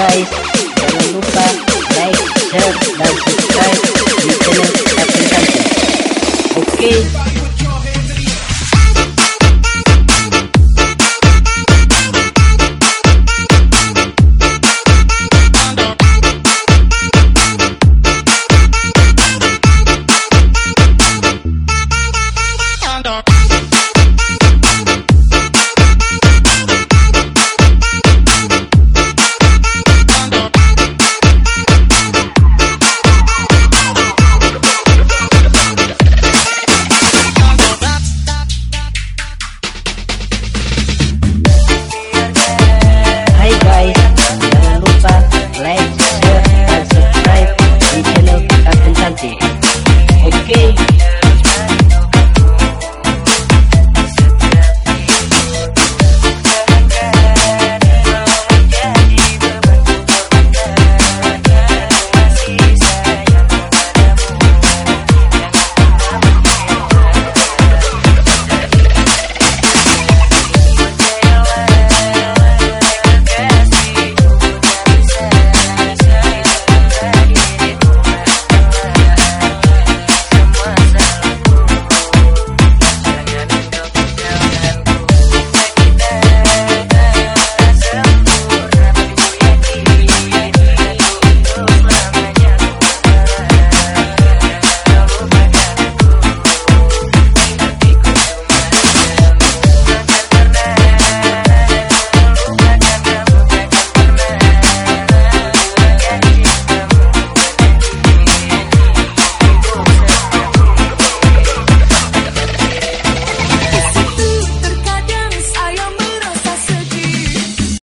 guys. Jangan lupa like, share,